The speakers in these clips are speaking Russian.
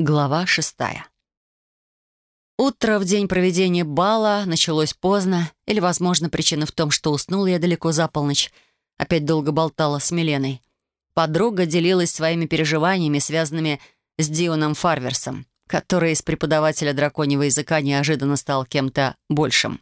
Глава шестая. Утро в день проведения бала началось поздно, или, возможно, причина в том, что уснула я далеко за полночь. Опять долго болтала с Миленой. Подруга делилась своими переживаниями, связанными с Дионом Фарверсом, который из преподавателя драконьего языка неожиданно стал кем-то большим.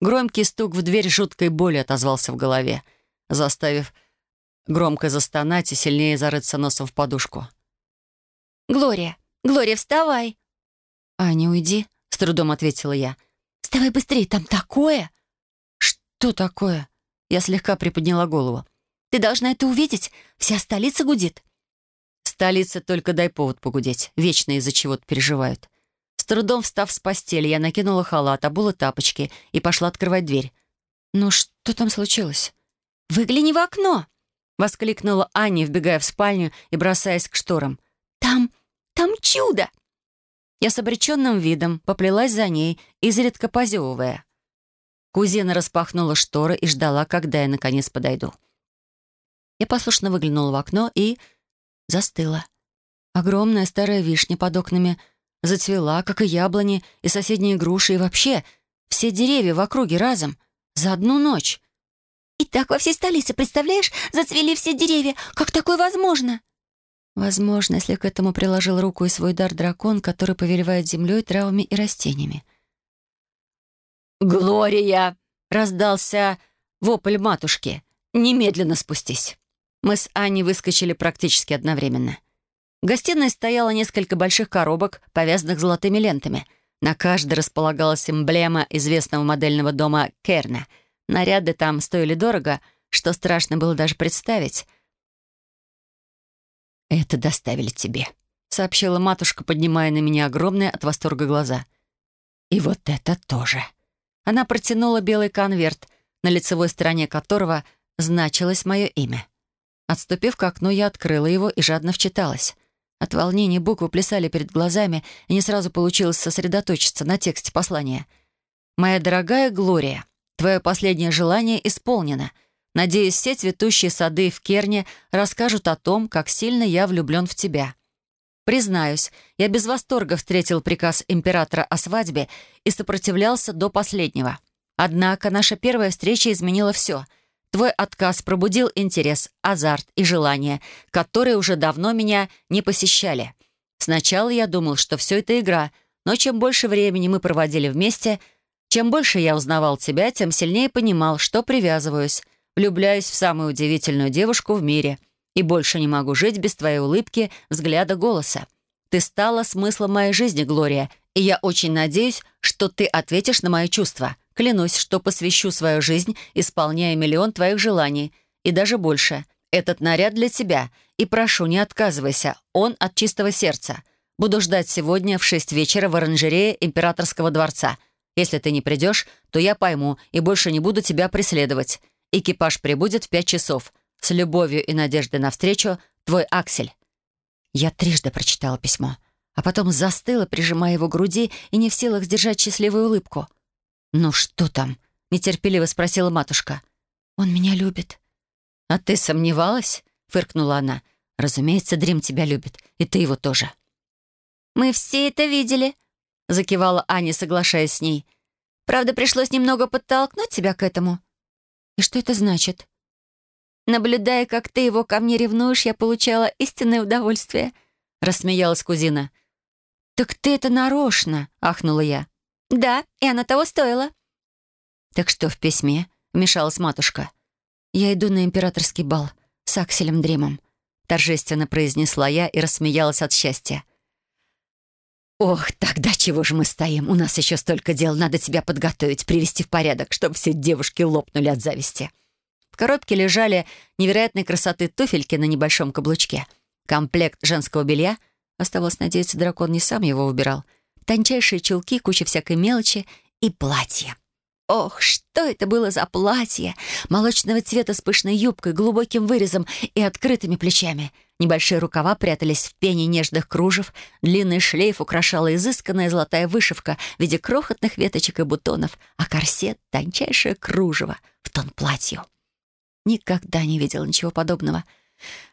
Громкий стук в дверь жуткой боли отозвался в голове, заставив громко застонать и сильнее зарыться носом в подушку. «Глория! Глория, вставай!» «Аня, уйди», — с трудом ответила я. «Вставай быстрее, там такое!» «Что такое?» Я слегка приподняла голову. «Ты должна это увидеть. Вся столица гудит». «Столица только дай повод погудеть. Вечно из-за чего-то переживают». С трудом встав с постели, я накинула халат, обула тапочки и пошла открывать дверь. «Ну что там случилось?» «Выгляни в окно!» — воскликнула Аня, вбегая в спальню и бросаясь к шторам. Там, там чудо!» Я с обреченным видом поплелась за ней, изредка позевывая. Кузина распахнула шторы и ждала, когда я наконец подойду. Я послушно выглянула в окно и застыла. Огромная старая вишня под окнами зацвела, как и яблони, и соседние груши, и вообще все деревья в округе разом, за одну ночь. «И так во всей столице, представляешь, зацвели все деревья. Как такое возможно?» Возможно, если к этому приложил руку и свой дар дракон, который повелевает землей, травами и растениями. «Глория!» — раздался вопль матушки. «Немедленно спустись!» Мы с Аней выскочили практически одновременно. В гостиной стояло несколько больших коробок, повязанных золотыми лентами. На каждой располагалась эмблема известного модельного дома Керна. Наряды там стоили дорого, что страшно было даже представить — «Это доставили тебе», — сообщила матушка, поднимая на меня огромные от восторга глаза. «И вот это тоже». Она протянула белый конверт, на лицевой стороне которого значилось мое имя. Отступив к окну, я открыла его и жадно вчиталась. От волнения буквы плясали перед глазами, и не сразу получилось сосредоточиться на тексте послания. «Моя дорогая Глория, твое последнее желание исполнено — Надеюсь, все цветущие сады в Керне расскажут о том, как сильно я влюблен в тебя. Признаюсь, я без восторга встретил приказ императора о свадьбе и сопротивлялся до последнего. Однако наша первая встреча изменила все. Твой отказ пробудил интерес, азарт и желание, которые уже давно меня не посещали. Сначала я думал, что все это игра, но чем больше времени мы проводили вместе, чем больше я узнавал тебя, тем сильнее понимал, что привязываюсь влюбляюсь в самую удивительную девушку в мире и больше не могу жить без твоей улыбки, взгляда, голоса. Ты стала смыслом моей жизни, Глория, и я очень надеюсь, что ты ответишь на мои чувства. Клянусь, что посвящу свою жизнь, исполняя миллион твоих желаний, и даже больше. Этот наряд для тебя, и прошу, не отказывайся, он от чистого сердца. Буду ждать сегодня в шесть вечера в оранжерее императорского дворца. Если ты не придешь, то я пойму и больше не буду тебя преследовать. Экипаж прибудет в пять часов. С любовью и надеждой навстречу, твой Аксель». Я трижды прочитала письмо, а потом застыла, прижимая его к груди и не в силах сдержать счастливую улыбку. «Ну что там?» — нетерпеливо спросила матушка. «Он меня любит». «А ты сомневалась?» — фыркнула она. «Разумеется, Дрим тебя любит, и ты его тоже». «Мы все это видели», — закивала Аня, соглашаясь с ней. «Правда, пришлось немного подтолкнуть тебя к этому. И что это значит? Наблюдая, как ты его ко мне ревнуешь, я получала истинное удовольствие. Рассмеялась кузина. «Так ты это нарочно!» — ахнула я. «Да, и она того стоила». «Так что в письме?» — вмешалась матушка. «Я иду на императорский бал с Акселем Дримом», — торжественно произнесла я и рассмеялась от счастья. «Ох, тогда чего же мы стоим? У нас еще столько дел. Надо тебя подготовить, привести в порядок, чтобы все девушки лопнули от зависти». В коробке лежали невероятной красоты туфельки на небольшом каблучке. Комплект женского белья. Оставалось надеяться, дракон не сам его выбирал. Тончайшие чулки, куча всякой мелочи и платье. Ох, что это было за платье! Молочного цвета с пышной юбкой, глубоким вырезом и открытыми плечами. Небольшие рукава прятались в пене нежных кружев, длинный шлейф украшала изысканная золотая вышивка в виде крохотных веточек и бутонов, а корсет — тончайшее кружево в тон платью. Никогда не видел ничего подобного.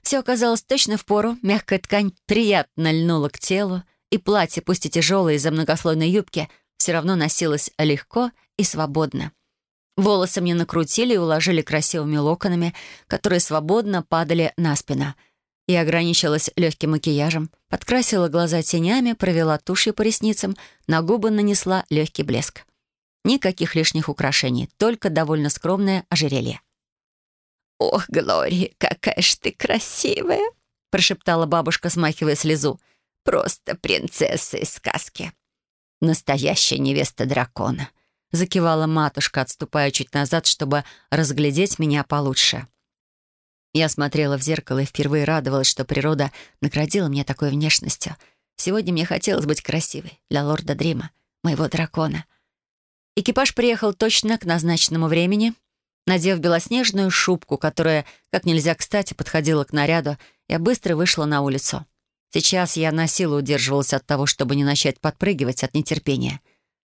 Все оказалось точно в пору, мягкая ткань приятно льнула к телу, и платье, пусть и тяжелое из-за многослойной юбки, все равно носилось легко и свободно. Волосы мне накрутили и уложили красивыми локонами, которые свободно падали на спину. Я ограничилась легким макияжем, подкрасила глаза тенями, провела тушью по ресницам, на губы нанесла легкий блеск. Никаких лишних украшений, только довольно скромное ожерелье. «Ох, Глория, какая ж ты красивая!» прошептала бабушка, смахивая слезу. «Просто принцесса из сказки. Настоящая невеста дракона», закивала матушка, отступая чуть назад, чтобы разглядеть меня получше. Я смотрела в зеркало и впервые радовалась, что природа наградила меня такой внешностью. Сегодня мне хотелось быть красивой для лорда Дрима, моего дракона. Экипаж приехал точно к назначенному времени — Надев белоснежную шубку, которая как нельзя кстати подходила к наряду, я быстро вышла на улицу. Сейчас я на силу удерживалась от того, чтобы не начать подпрыгивать от нетерпения.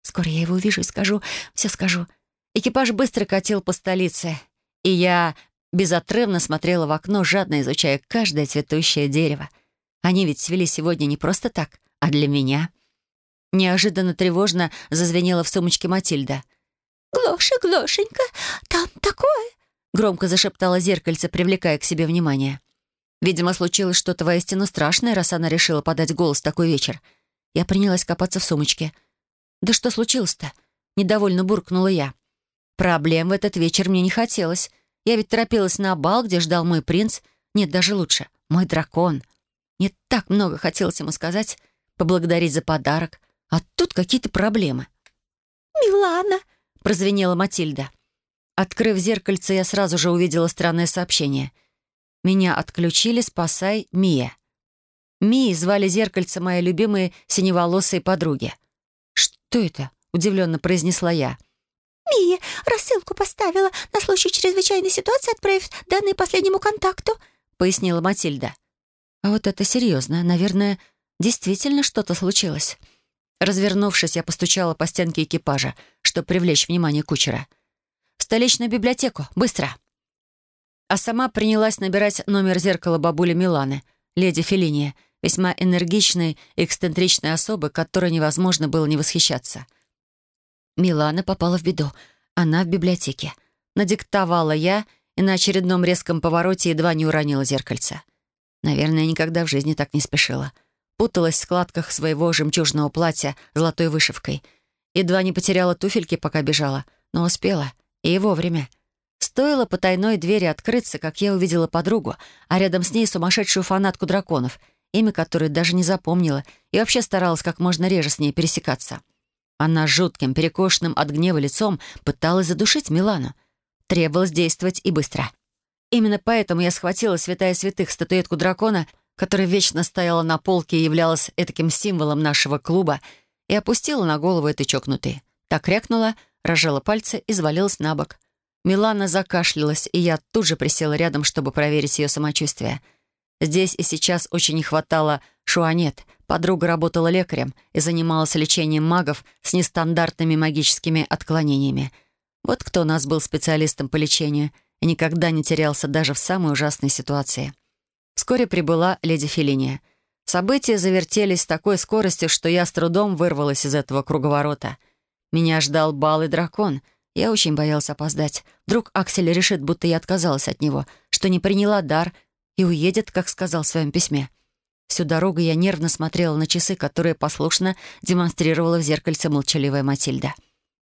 Скоро я его увижу и скажу, все скажу. Экипаж быстро катил по столице, и я безотрывно смотрела в окно, жадно изучая каждое цветущее дерево. Они ведь свели сегодня не просто так, а для меня. Неожиданно тревожно зазвенела в сумочке Матильда — «Глоша, Глошенька, там такое!» Громко зашептала зеркальце, привлекая к себе внимание. Видимо, случилось что-то воистину страшное, раз она решила подать голос такой вечер. Я принялась копаться в сумочке. «Да что случилось-то?» Недовольно буркнула я. Проблем в этот вечер мне не хотелось. Я ведь торопилась на бал, где ждал мой принц. Нет, даже лучше. Мой дракон. Мне так много хотелось ему сказать, поблагодарить за подарок. А тут какие-то проблемы. «Милана!» прозвенела Матильда. Открыв зеркальце, я сразу же увидела странное сообщение. «Меня отключили, спасай, Мия». Мии звали зеркальце моей любимой синеволосой подруги. «Что это?» — удивленно произнесла я. «Мия рассылку поставила на случай чрезвычайной ситуации, отправив данные последнему контакту», — пояснила Матильда. «А вот это серьезно. Наверное, действительно что-то случилось». Развернувшись, я постучала по стенке экипажа, чтобы привлечь внимание кучера. «В столичную библиотеку! Быстро!» А сама принялась набирать номер зеркала бабули Миланы, леди Феллиния, весьма энергичной и эксцентричной особы, которой невозможно было не восхищаться. Милана попала в беду. Она в библиотеке. Надиктовала я и на очередном резком повороте едва не уронила зеркальце. Наверное, никогда в жизни так не спешила — путалась в складках своего жемчужного платья золотой вышивкой. Едва не потеряла туфельки, пока бежала, но успела. И вовремя. Стоило потайной двери открыться, как я увидела подругу, а рядом с ней сумасшедшую фанатку драконов, имя которой даже не запомнила, и вообще старалась как можно реже с ней пересекаться. Она жутким, перекошенным от гнева лицом пыталась задушить Милану. Требовалось действовать и быстро. Именно поэтому я схватила святая святых статуэтку дракона — которая вечно стояла на полке и являлась этаким символом нашего клуба, и опустила на голову этой чокнутой. Так рякнула, разжала пальцы и завалилась на бок. Милана закашлялась, и я тут же присела рядом, чтобы проверить ее самочувствие. Здесь и сейчас очень не хватало шуанет. Подруга работала лекарем и занималась лечением магов с нестандартными магическими отклонениями. Вот кто у нас был специалистом по лечению и никогда не терялся даже в самой ужасной ситуации. Вскоре прибыла леди Феллиния. События завертелись с такой скоростью, что я с трудом вырвалась из этого круговорота. Меня ждал бал и дракон. Я очень боялась опоздать. Вдруг Аксель решит, будто я отказалась от него, что не приняла дар и уедет, как сказал в своем письме. Всю дорогу я нервно смотрела на часы, которые послушно демонстрировала в зеркальце молчаливая Матильда.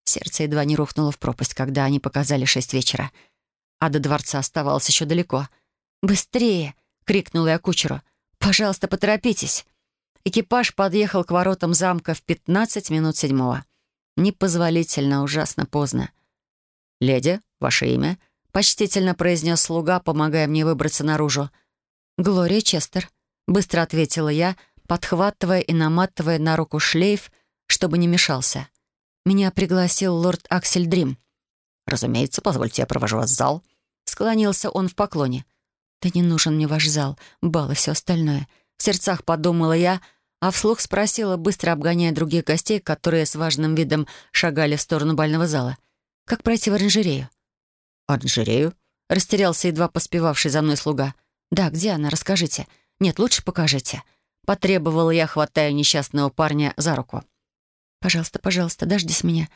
Сердце едва не рухнуло в пропасть, когда они показали шесть вечера. А до дворца оставалось еще далеко. «Быстрее!» — крикнула я кучеру. «Пожалуйста, поторопитесь!» Экипаж подъехал к воротам замка в пятнадцать минут седьмого. Непозволительно, ужасно поздно. «Леди, ваше имя?» — почтительно произнес слуга, помогая мне выбраться наружу. «Глория Честер», — быстро ответила я, подхватывая и наматывая на руку шлейф, чтобы не мешался. Меня пригласил лорд Аксель Дрим. «Разумеется, позвольте, я провожу вас в зал». Склонился он в поклоне. «Да не нужен мне ваш зал, бал и все остальное». В сердцах подумала я, а вслух спросила, быстро обгоняя других гостей, которые с важным видом шагали в сторону бального зала. «Как пройти в оранжерею?» «Оранжерею?» — растерялся едва поспевавший за мной слуга. «Да, где она? Расскажите. Нет, лучше покажите». Потребовала я, хватая несчастного парня за руку. «Пожалуйста, пожалуйста, дождись меня».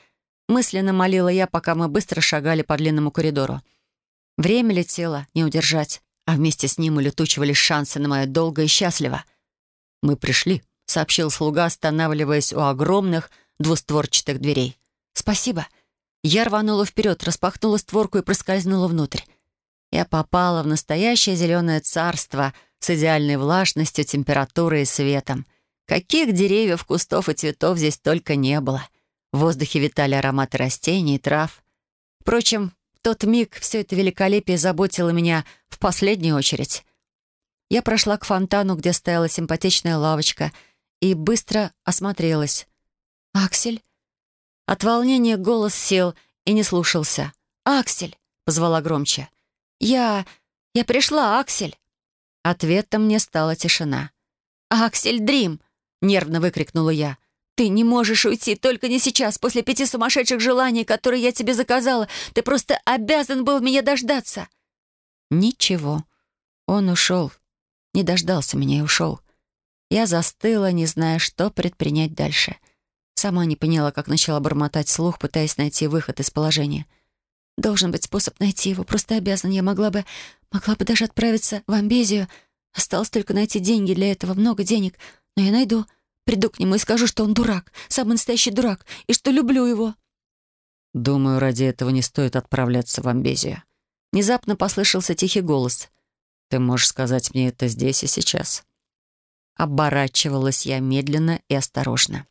Мысленно молила я, пока мы быстро шагали по длинному коридору. Время летело, не удержать, а вместе с ним улетучивались шансы на мое долго и счастливо. «Мы пришли», — сообщил слуга, останавливаясь у огромных двустворчатых дверей. «Спасибо». Я рванула вперед, распахнула створку и проскользнула внутрь. Я попала в настоящее зеленое царство с идеальной влажностью, температурой и светом. Каких деревьев, кустов и цветов здесь только не было. В воздухе витали ароматы растений и трав. Впрочем, в тот миг все это великолепие заботило меня в последнюю очередь. Я прошла к фонтану, где стояла симпатичная лавочка, и быстро осмотрелась. «Аксель?» От волнения голос сел и не слушался. «Аксель!» — позвала громче. «Я... я пришла, Аксель!» Ответом мне стала тишина. «Аксель Дрим!» — нервно выкрикнула я. «Ты не можешь уйти, только не сейчас, после пяти сумасшедших желаний, которые я тебе заказала. Ты просто обязан был меня дождаться!» Ничего. Он ушел. Не дождался меня и ушел. Я застыла, не зная, что предпринять дальше. Сама не поняла, как начала бормотать слух, пытаясь найти выход из положения. Должен быть способ найти его, просто обязан. Я могла бы... могла бы даже отправиться в Амбезию. Осталось только найти деньги для этого, много денег. Но я найду. Приду к нему и скажу, что он дурак, самый настоящий дурак, и что люблю его». «Думаю, ради этого не стоит отправляться в Амбезию». Внезапно послышался тихий голос. «Ты можешь сказать мне это здесь и сейчас». Оборачивалась я медленно и осторожно.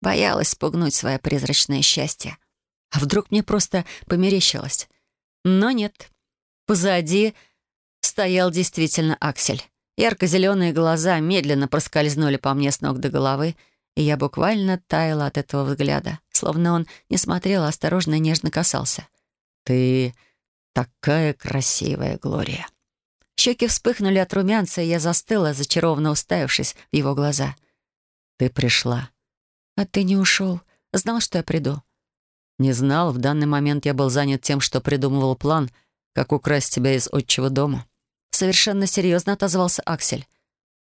Боялась спугнуть свое призрачное счастье. А вдруг мне просто померещилось? Но нет. Позади стоял действительно Аксель. Ярко-зеленые глаза медленно проскользнули по мне с ног до головы, и я буквально таяла от этого взгляда, словно он не смотрел, а осторожно и нежно касался. «Ты такая красивая, Глория!» Щеки вспыхнули от румянца, и я застыла, зачарованно уставившись в его глаза. «Ты пришла». «А ты не ушел. Знал, что я приду». «Не знал. В данный момент я был занят тем, что придумывал план, как украсть тебя из отчего дома». Совершенно серьезно отозвался Аксель.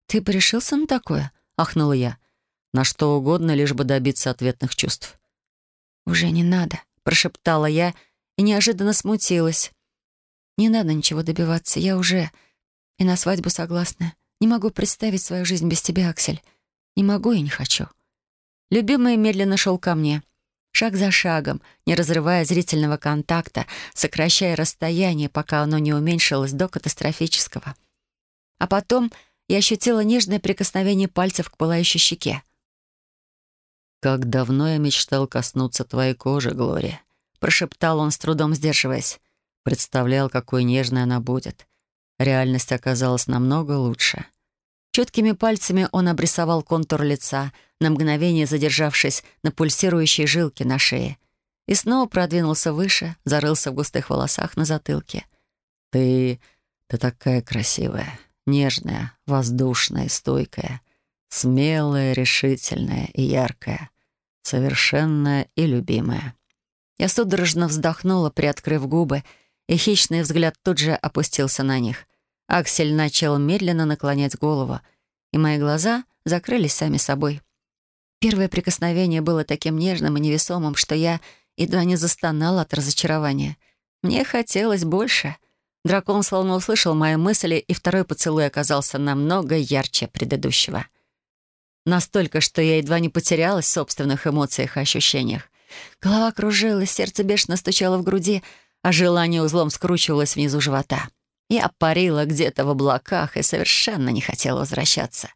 «Ты бы решился на такое?» — ахнула я. «На что угодно, лишь бы добиться ответных чувств». «Уже не надо», — прошептала я и неожиданно смутилась. «Не надо ничего добиваться, я уже и на свадьбу согласна. Не могу представить свою жизнь без тебя, Аксель. Не могу и не хочу». Любимый медленно шел ко мне — шаг за шагом, не разрывая зрительного контакта, сокращая расстояние, пока оно не уменьшилось до катастрофического. А потом я ощутила нежное прикосновение пальцев к пылающей щеке. «Как давно я мечтал коснуться твоей кожи, Глория», — прошептал он, с трудом сдерживаясь. Представлял, какой нежной она будет. Реальность оказалась намного лучше. Чуткими пальцами он обрисовал контур лица, на мгновение задержавшись на пульсирующей жилке на шее, и снова продвинулся выше, зарылся в густых волосах на затылке. «Ты... ты такая красивая, нежная, воздушная, стойкая, смелая, решительная и яркая, совершенная и любимая». Я судорожно вздохнула, приоткрыв губы, и хищный взгляд тут же опустился на них — Аксель начал медленно наклонять голову, и мои глаза закрылись сами собой. Первое прикосновение было таким нежным и невесомым, что я едва не застонала от разочарования. Мне хотелось больше. Дракон словно услышал мои мысли, и второй поцелуй оказался намного ярче предыдущего. Настолько, что я едва не потерялась в собственных эмоциях и ощущениях. Голова кружилась, сердце бешено стучало в груди, а желание узлом скручивалось внизу живота. Я парила где-то в облаках и совершенно не хотела возвращаться.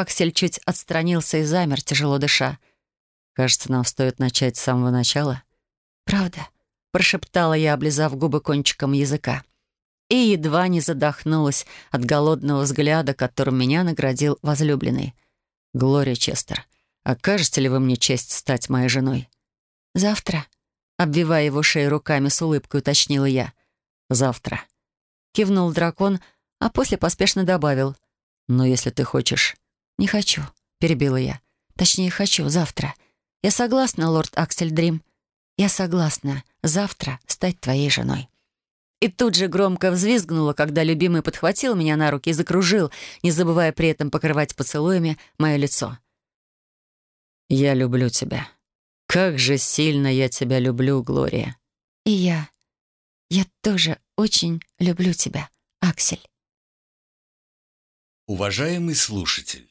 Аксель чуть отстранился и замер, тяжело дыша. «Кажется, нам стоит начать с самого начала». «Правда?» — прошептала я, облизав губы кончиком языка. И едва не задохнулась от голодного взгляда, которым меня наградил возлюбленный. «Глория Честер, окажете ли вы мне честь стать моей женой?» «Завтра», — обвивая его шею руками с улыбкой, уточнила я. «Завтра», Кивнул дракон, а после поспешно добавил. «Но если ты хочешь...» «Не хочу», — перебила я. «Точнее, хочу завтра. Я согласна, лорд Аксель Дрим. Я согласна завтра стать твоей женой». и тут же громко взвизгнула, когда любимый подхватил меня на руки и закружил, не забывая при этом покрывать поцелуями мое лицо. «Я люблю тебя. Как же сильно я тебя люблю, Глория». «И я. Я тоже очень люблю тебя, Аксель». Уважаемый слушатель,